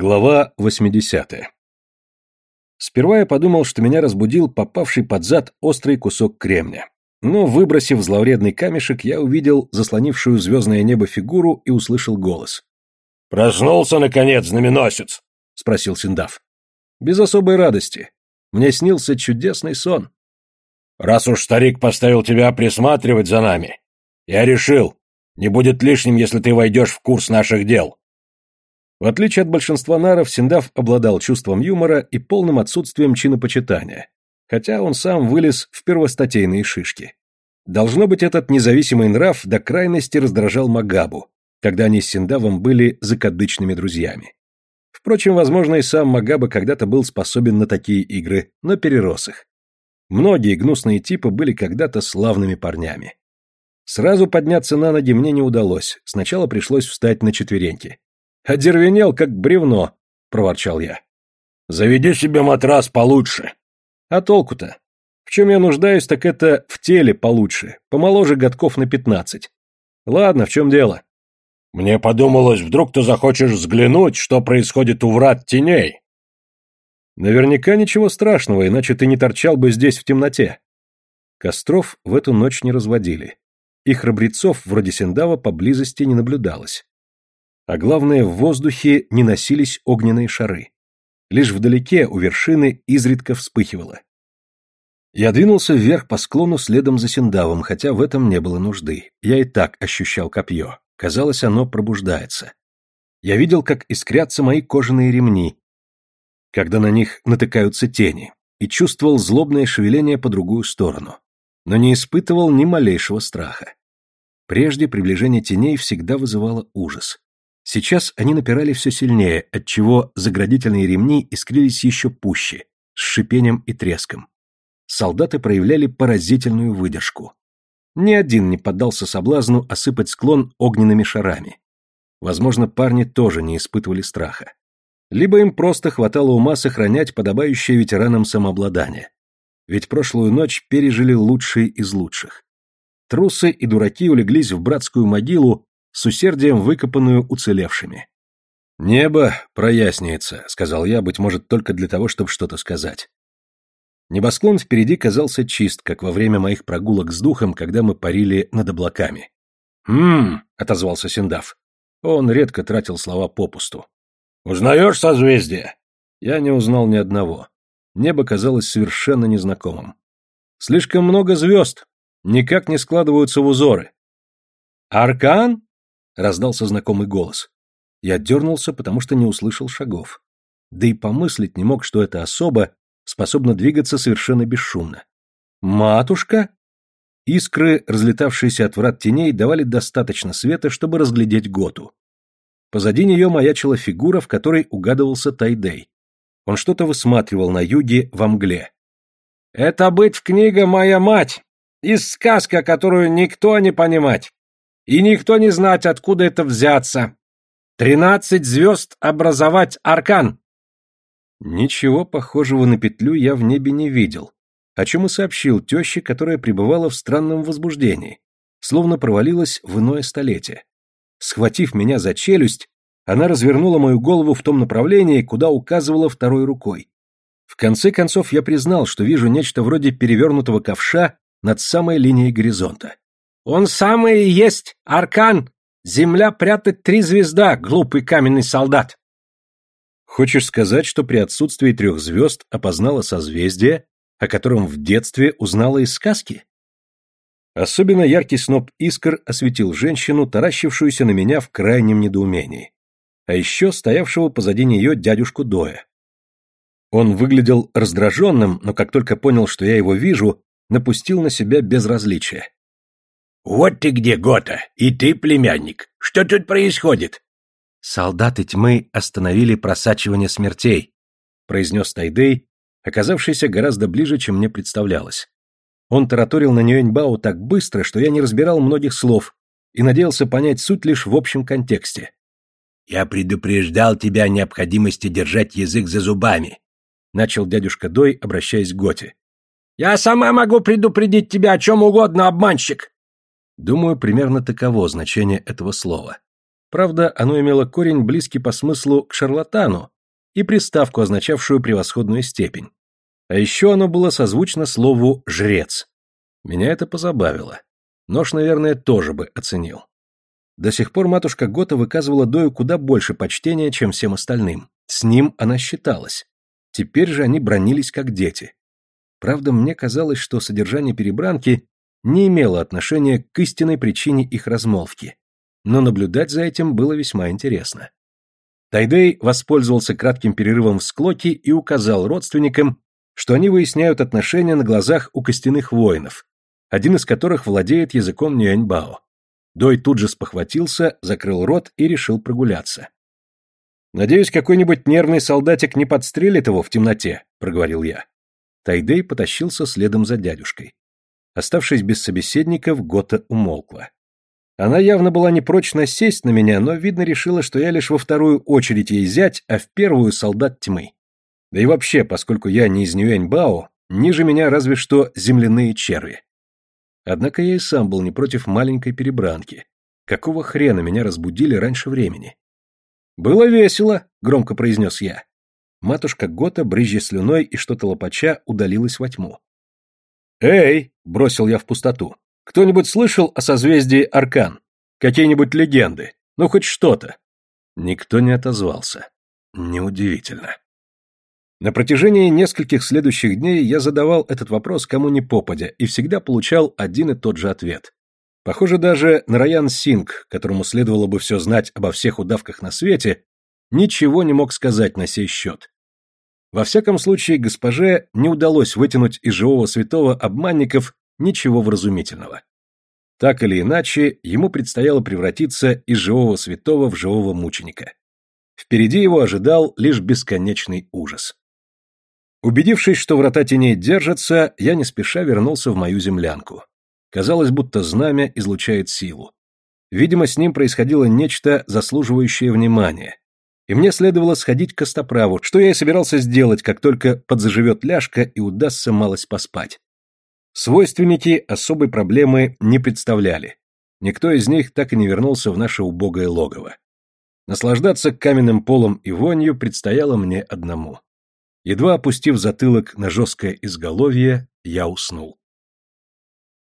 Глава 80. Сперва я подумал, что меня разбудил попавший под зад острый кусок кремня. Но, выбросив зловредный камешек, я увидел заслонившую звездное небо фигуру и услышал голос. «Проснулся, наконец, знаменосец!» — спросил Синдав. Без особой радости. Мне снился чудесный сон. «Раз уж старик поставил тебя присматривать за нами, я решил, не будет лишним, если ты войдешь в курс наших дел. В отличие от большинства наров, Синдав обладал чувством юмора и полным отсутствием чинопочитания, хотя он сам вылез в первостатейные шишки. Должно быть, этот независимый нрав до крайности раздражал Магабу, когда они с Синдавом были закадычными друзьями. Впрочем, возможно, и сам Магаба когда-то был способен на такие игры, но перерос их. Многие гнусные типы были когда-то славными парнями. Сразу подняться на ноги мне не удалось, сначала пришлось встать на четвереньки. «Одервенел, как бревно», — проворчал я. «Заведи себе матрас получше». «А толку-то? В чем я нуждаюсь, так это в теле получше, помоложе годков на пятнадцать. Ладно, в чем дело?» «Мне подумалось, вдруг ты захочешь взглянуть, что происходит у врат теней». «Наверняка ничего страшного, иначе ты не торчал бы здесь в темноте». Костров в эту ночь не разводили. И храбрецов, вроде Сендава, поблизости не наблюдалось. А главное, в воздухе не носились огненные шары. Лишь вдалеке, у вершины, изредка вспыхивало. Я двинулся вверх по склону следом за Синдавом, хотя в этом не было нужды. Я и так ощущал копье. Казалось, оно пробуждается. Я видел, как искрятся мои кожаные ремни, когда на них натыкаются тени, и чувствовал злобное шевеление по другую сторону, но не испытывал ни малейшего страха. Прежде приближение теней всегда вызывало ужас. Сейчас они напирали все сильнее, отчего заградительные ремни искрились еще пуще, с шипением и треском. Солдаты проявляли поразительную выдержку. Ни один не поддался соблазну осыпать склон огненными шарами. Возможно, парни тоже не испытывали страха. Либо им просто хватало ума сохранять подобающее ветеранам самообладание. Ведь прошлую ночь пережили лучшие из лучших. Трусы и дураки улеглись в братскую могилу, с усердием выкопанную уцелевшими. «Небо прояснится», — сказал я, быть может, только для того, чтобы что-то сказать. Небосклон впереди казался чист, как во время моих прогулок с духом, когда мы парили над облаками. «Хм», — отозвался Синдав. Он редко тратил слова попусту. «Узнаешь созвездие?» Я не узнал ни одного. Небо казалось совершенно незнакомым. Слишком много звезд, никак не складываются в узоры. «Аркан?» Раздался знакомый голос. Я дернулся, потому что не услышал шагов. Да и помыслить не мог, что эта особа способна двигаться совершенно бесшумно. «Матушка?» Искры, разлетавшиеся от врат теней, давали достаточно света, чтобы разглядеть Готу. Позади нее маячила фигура, в которой угадывался Тайдей. Он что-то высматривал на юге во мгле. «Это быть книга «Моя мать» из сказка, которую никто не понимать и никто не знать, откуда это взяться. Тринадцать звезд образовать аркан. Ничего похожего на петлю я в небе не видел, о чем и сообщил теще, которая пребывала в странном возбуждении, словно провалилась в иное столетие. Схватив меня за челюсть, она развернула мою голову в том направлении, куда указывала второй рукой. В конце концов я признал, что вижу нечто вроде перевернутого ковша над самой линией горизонта. Он самый и есть аркан. Земля прятать три звезда, глупый каменный солдат. Хочешь сказать, что при отсутствии трех звезд опознала созвездие, о котором в детстве узнала из сказки? Особенно яркий сноп искр осветил женщину, таращившуюся на меня в крайнем недоумении. А еще стоявшего позади нее дядюшку Доя. Он выглядел раздраженным, но как только понял, что я его вижу, напустил на себя безразличие. «Вот ты где, Гота! И ты, племянник! Что тут происходит?» «Солдаты тьмы остановили просачивание смертей», — произнес Тайдей, оказавшийся гораздо ближе, чем мне представлялось. Он тараторил на Нюэньбао так быстро, что я не разбирал многих слов и надеялся понять суть лишь в общем контексте. «Я предупреждал тебя о необходимости держать язык за зубами», — начал дядюшка Дой, обращаясь к Готе. «Я сама могу предупредить тебя о чем угодно, обманщик!» Думаю, примерно таково значение этого слова. Правда, оно имело корень близкий по смыслу к шарлатану и приставку, означавшую превосходную степень. А еще оно было созвучно слову «жрец». Меня это позабавило. Нож, наверное, тоже бы оценил. До сих пор матушка Гота выказывала Дою куда больше почтения, чем всем остальным. С ним она считалась. Теперь же они бронились как дети. Правда, мне казалось, что содержание перебранки не имело отношения к истинной причине их размолвки. Но наблюдать за этим было весьма интересно. Тайдей воспользовался кратким перерывом в склоке и указал родственникам, что они выясняют отношения на глазах у костяных воинов, один из которых владеет языком Нюэньбао. Дой тут же спохватился, закрыл рот и решил прогуляться. «Надеюсь, какой-нибудь нервный солдатик не подстрелит его в темноте», — проговорил я. Тайдей потащился следом за дядюшкой. Оставшись без собеседников, Гота умолкла. Она явно была не прочь насесть на меня, но, видно, решила, что я лишь во вторую очередь ей зять, а в первую — солдат тьмы. Да и вообще, поскольку я не из Нюэньбао, ниже меня разве что земляные черви. Однако я и сам был не против маленькой перебранки. Какого хрена меня разбудили раньше времени? «Было весело», — громко произнес я. Матушка Гота, брызжа слюной и что-то лопача, удалилась во тьму. «Эй!» — бросил я в пустоту. «Кто-нибудь слышал о созвездии Аркан? Какие-нибудь легенды? Ну, хоть что-то?» Никто не отозвался. Неудивительно. На протяжении нескольких следующих дней я задавал этот вопрос кому ни попадя и всегда получал один и тот же ответ. Похоже, даже Нараян Синг, которому следовало бы все знать обо всех удавках на свете, ничего не мог сказать на сей счет. Во всяком случае, госпоже не удалось вытянуть из живого святого обманников ничего вразумительного. Так или иначе, ему предстояло превратиться из живого святого в живого мученика. Впереди его ожидал лишь бесконечный ужас. Убедившись, что врата теней держатся, я не спеша вернулся в мою землянку. Казалось, будто знамя излучает силу. Видимо, с ним происходило нечто, заслуживающее внимания. И мне следовало сходить к Костоправу, что я и собирался сделать, как только подзаживет ляжка и удастся малость поспать. Свойственники особой проблемы не представляли. Никто из них так и не вернулся в наше убогое логово. Наслаждаться каменным полом и вонью предстояло мне одному. Едва опустив затылок на жесткое изголовье, я уснул.